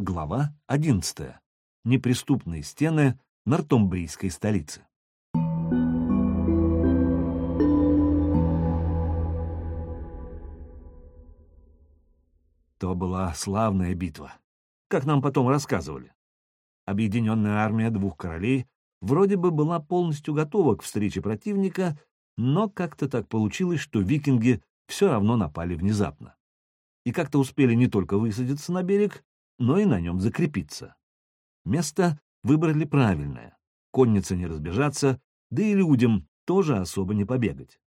Глава 11. Неприступные стены Нортумбрийской столицы. То была славная битва, как нам потом рассказывали. Объединенная армия двух королей вроде бы была полностью готова к встрече противника, но как-то так получилось, что викинги все равно напали внезапно. И как-то успели не только высадиться на берег, но и на нем закрепиться. Место выбрали правильное. Конница не разбежаться, да и людям тоже особо не побегать.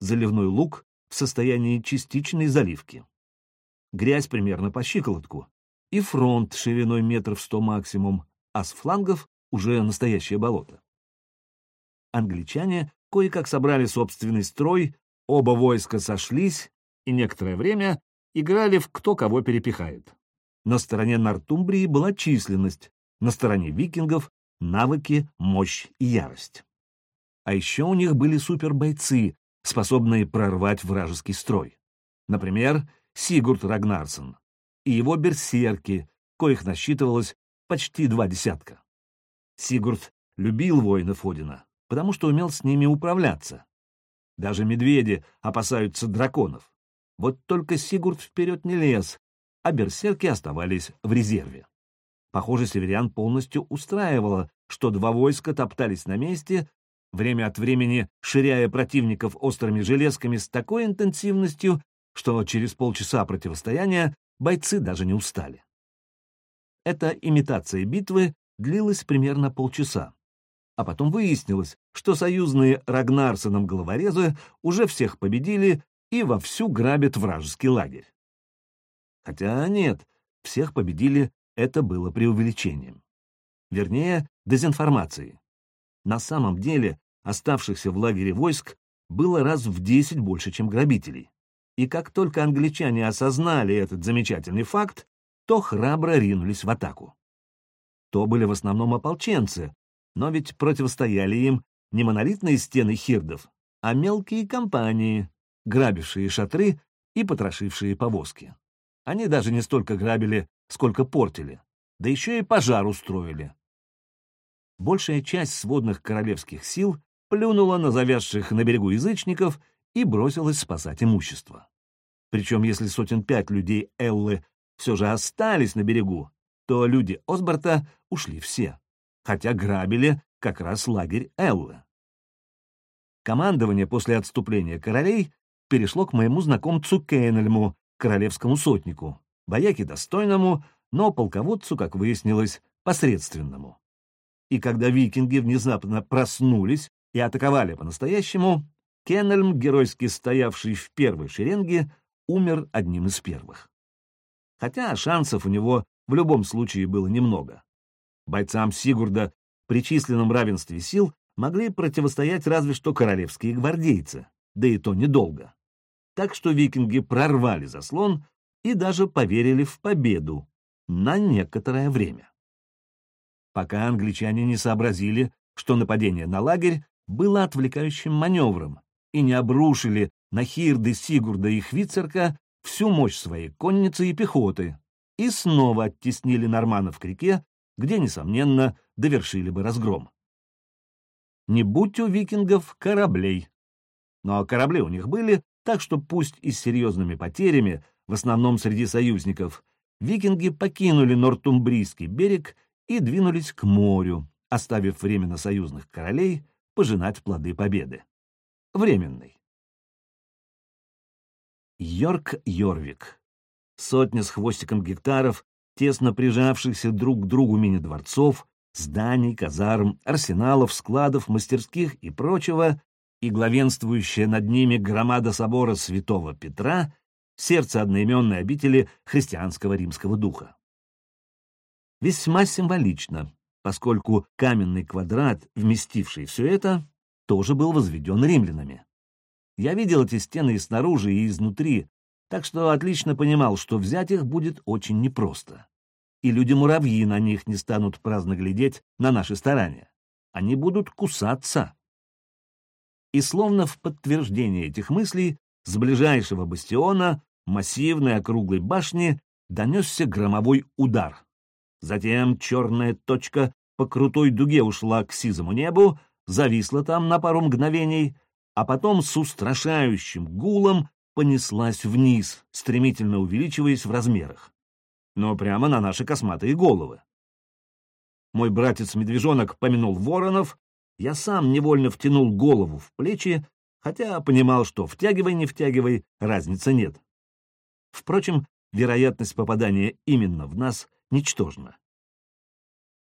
Заливной луг в состоянии частичной заливки. Грязь примерно по щиколотку, и фронт шириной метров сто максимум, а с флангов уже настоящее болото. Англичане кое-как собрали собственный строй, оба войска сошлись и некоторое время играли в кто кого перепихает. На стороне Нортумбрии была численность, на стороне викингов — навыки, мощь и ярость. А еще у них были супербойцы, способные прорвать вражеский строй. Например, Сигурд Рагнарсон и его берсерки, коих насчитывалось почти два десятка. Сигурд любил воинов Одина, потому что умел с ними управляться. Даже медведи опасаются драконов. Вот только Сигурд вперед не лез, а берсерки оставались в резерве. Похоже, северян полностью устраивало, что два войска топтались на месте, время от времени ширяя противников острыми железками с такой интенсивностью, что через полчаса противостояния бойцы даже не устали. Эта имитация битвы длилась примерно полчаса, а потом выяснилось, что союзные Рагнарсоном головорезы уже всех победили и вовсю грабят вражеский лагерь. Хотя нет, всех победили, это было преувеличением. Вернее, дезинформацией. На самом деле, оставшихся в лагере войск было раз в десять больше, чем грабителей. И как только англичане осознали этот замечательный факт, то храбро ринулись в атаку. То были в основном ополченцы, но ведь противостояли им не монолитные стены хирдов, а мелкие компании, грабившие шатры и потрошившие повозки. Они даже не столько грабили, сколько портили, да еще и пожар устроили. Большая часть сводных королевских сил плюнула на завязших на берегу язычников и бросилась спасать имущество. Причем, если сотен пять людей Эллы все же остались на берегу, то люди Осборта ушли все, хотя грабили как раз лагерь Эллы. Командование после отступления королей перешло к моему знакомцу Кейнельму, королевскому сотнику, бояке достойному, но полководцу, как выяснилось, посредственному. И когда викинги внезапно проснулись и атаковали по-настоящему, Кеннельм, геройски стоявший в первой шеренге, умер одним из первых. Хотя шансов у него в любом случае было немного. Бойцам Сигурда при численном равенстве сил могли противостоять разве что королевские гвардейцы, да и то недолго так что викинги прорвали заслон и даже поверили в победу на некоторое время. Пока англичане не сообразили, что нападение на лагерь было отвлекающим маневром и не обрушили на Хирды, Сигурда и Хвицерка всю мощь своей конницы и пехоты и снова оттеснили норманов к реке, где, несомненно, довершили бы разгром. Не будь у викингов кораблей. Но корабли у них были, так что пусть и с серьезными потерями, в основном среди союзников, викинги покинули Нортумбрийский берег и двинулись к морю, оставив временно союзных королей пожинать плоды победы. Временной. Йорк Йорвик. Сотня с хвостиком гектаров, тесно прижавшихся друг к другу мини-дворцов, зданий, казарм, арсеналов, складов, мастерских и прочего, и главенствующая над ними громада собора святого Петра, сердце одноименной обители христианского римского духа. Весьма символично, поскольку каменный квадрат, вместивший все это, тоже был возведен римлянами. Я видел эти стены и снаружи, и изнутри, так что отлично понимал, что взять их будет очень непросто. И люди-муравьи на них не станут праздно глядеть на наши старания. Они будут кусаться. И словно в подтверждение этих мыслей, с ближайшего бастиона, массивной округлой башни, донесся громовой удар. Затем черная точка по крутой дуге ушла к сизому небу, зависла там на пару мгновений, а потом с устрашающим гулом понеслась вниз, стремительно увеличиваясь в размерах. Но прямо на наши косматые головы. Мой братец-медвежонок помянул воронов, я сам невольно втянул голову в плечи, хотя понимал, что втягивай, не втягивай, разницы нет. Впрочем, вероятность попадания именно в нас ничтожна.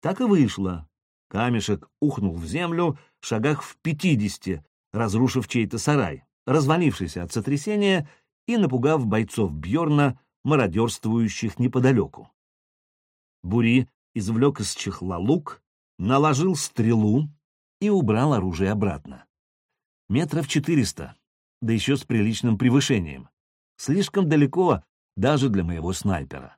Так и вышло. Камешек ухнул в землю в шагах в пятидесяти, разрушив чей-то сарай, развалившийся от сотрясения и напугав бойцов Бьорна, мародерствующих неподалеку. Бури извлек из чехла лук, наложил стрелу и убрал оружие обратно. Метров четыреста, да еще с приличным превышением. Слишком далеко даже для моего снайпера.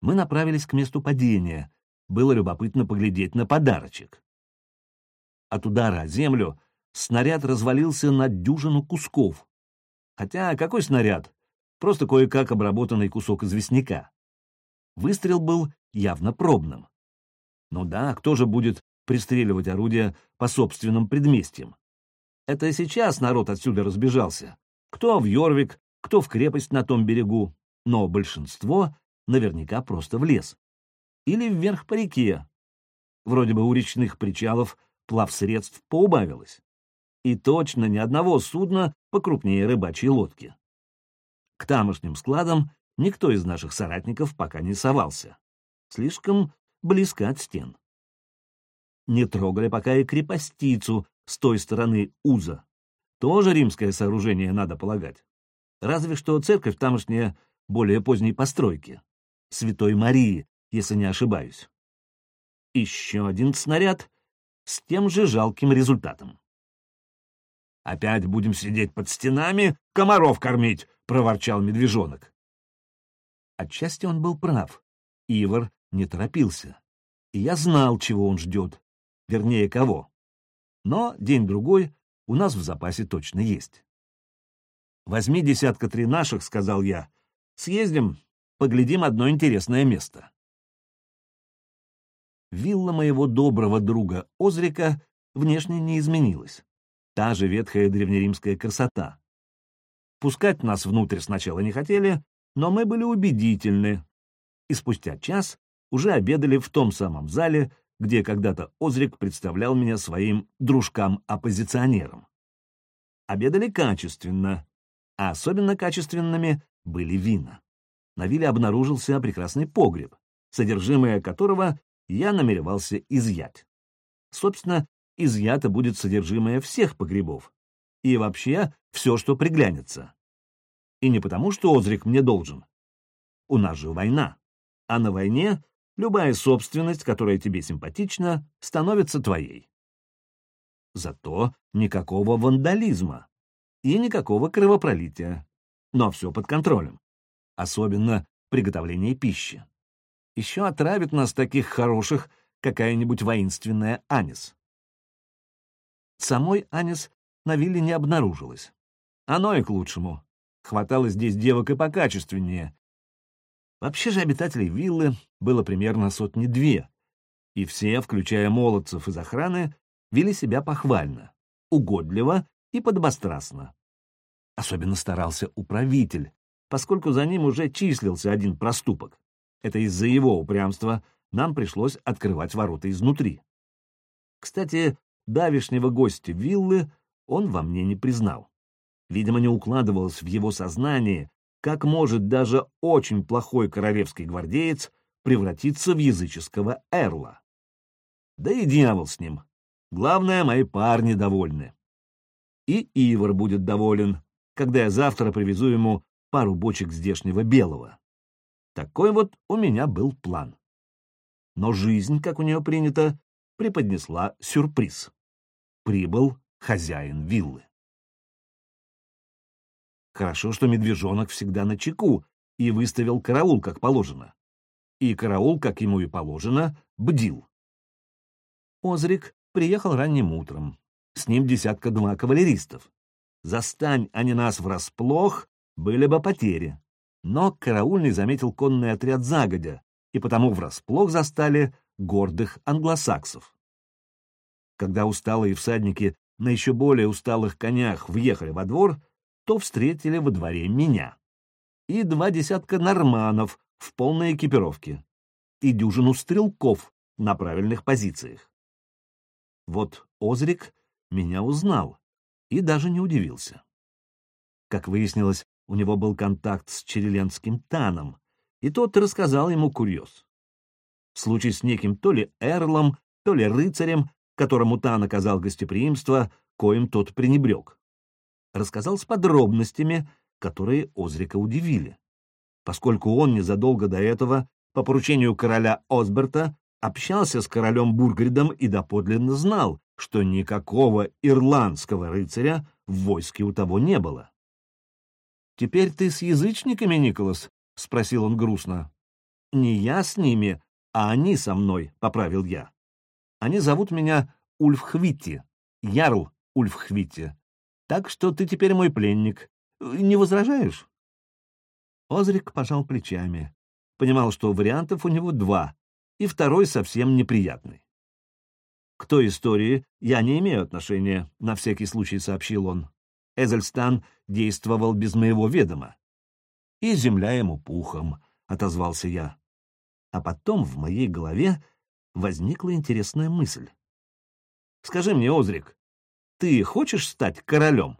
Мы направились к месту падения. Было любопытно поглядеть на подарочек. От удара о землю снаряд развалился на дюжину кусков. Хотя какой снаряд? Просто кое-как обработанный кусок известняка. Выстрел был явно пробным. Ну да, кто же будет пристреливать орудия по собственным предместьям? Это сейчас народ отсюда разбежался. Кто в Йорвик, кто в крепость на том берегу, но большинство наверняка просто в лес. Или вверх по реке. Вроде бы у речных причалов плавсредств поубавилось. И точно ни одного судна покрупнее рыбачьей лодки. К тамошним складам никто из наших соратников пока не совался. Слишком близко от стен. Не трогали пока и крепостицу с той стороны Уза. Тоже римское сооружение, надо полагать. Разве что церковь тамошняя более поздней постройки. Святой Марии, если не ошибаюсь. Еще один снаряд с тем же жалким результатом. «Опять будем сидеть под стенами, комаров кормить!» — проворчал медвежонок. Отчасти он был прав. Ивар не торопился. И я знал, чего он ждет. Вернее, кого. Но день-другой у нас в запасе точно есть. «Возьми десятка три наших», — сказал я. «Съездим, поглядим одно интересное место». Вилла моего доброго друга Озрика внешне не изменилась. Та же ветхая древнеримская красота. Пускать нас внутрь сначала не хотели, но мы были убедительны. И спустя час уже обедали в том самом зале, где когда-то Озрик представлял меня своим дружкам-оппозиционерам. Обедали качественно, а особенно качественными были вина. На вилле обнаружился прекрасный погреб, содержимое которого я намеревался изъять. Собственно, изъято будет содержимое всех погребов. И вообще все, что приглянется. И не потому, что Озрик мне должен. У нас же война. А на войне любая собственность, которая тебе симпатична, становится твоей. Зато никакого вандализма и никакого кровопролития. Но все под контролем. Особенно приготовление пищи. Еще отравит нас таких хороших какая-нибудь воинственная Анис. Самой Анис на вилле не обнаружилось. Оно и к лучшему. Хватало здесь девок и покачественнее. Вообще же обитателей виллы было примерно сотни-две, и все, включая молодцев из охраны, вели себя похвально, угодливо и подобострастно. Особенно старался управитель, поскольку за ним уже числился один проступок. Это из-за его упрямства нам пришлось открывать ворота изнутри. Кстати, давишнего гостя виллы он во мне не признал. Видимо, не укладывалось в его сознание, как может даже очень плохой королевский гвардеец превратиться в языческого эрла. Да и дьявол с ним. Главное, мои парни довольны. И Ивар будет доволен, когда я завтра привезу ему пару бочек здешнего белого. Такой вот у меня был план. Но жизнь, как у нее принято, преподнесла сюрприз. Прибыл хозяин виллы. Хорошо, что медвежонок всегда на чеку и выставил караул, как положено. И караул, как ему и положено, бдил. Озрик приехал ранним утром. С ним десятка-два кавалеристов. Застань они нас врасплох, были бы потери. Но караульный заметил конный отряд загодя и потому врасплох застали гордых англосаксов. Когда усталые всадники на еще более усталых конях въехали во двор, то встретили во дворе меня и два десятка норманов в полной экипировке и дюжину стрелков на правильных позициях. Вот Озрик меня узнал и даже не удивился. Как выяснилось, у него был контакт с череленским Таном, и тот рассказал ему курьез. Случай с неким то ли эрлом, то ли рыцарем, которому Тан оказал гостеприимство, коим тот пренебрег. Рассказал с подробностями, которые Озрика удивили, поскольку он незадолго до этого, по поручению короля Осберта, общался с королем Бургридом и доподлинно знал, что никакого ирландского рыцаря в войске у того не было. «Теперь ты с язычниками, Николас?» — спросил он грустно. «Не я с ними, а они со мной», — поправил я. «Они зовут меня Ульфхвитти, Ярл Ульфхвитти. Так что ты теперь мой пленник. Не возражаешь?» Озрик пожал плечами. Понимал, что вариантов у него два, и второй совсем неприятный. «К той истории я не имею отношения», — на всякий случай сообщил он. Эзельстан действовал без моего ведома. И земля ему пухом, — отозвался я. А потом в моей голове возникла интересная мысль. Скажи мне, Озрик, ты хочешь стать королем?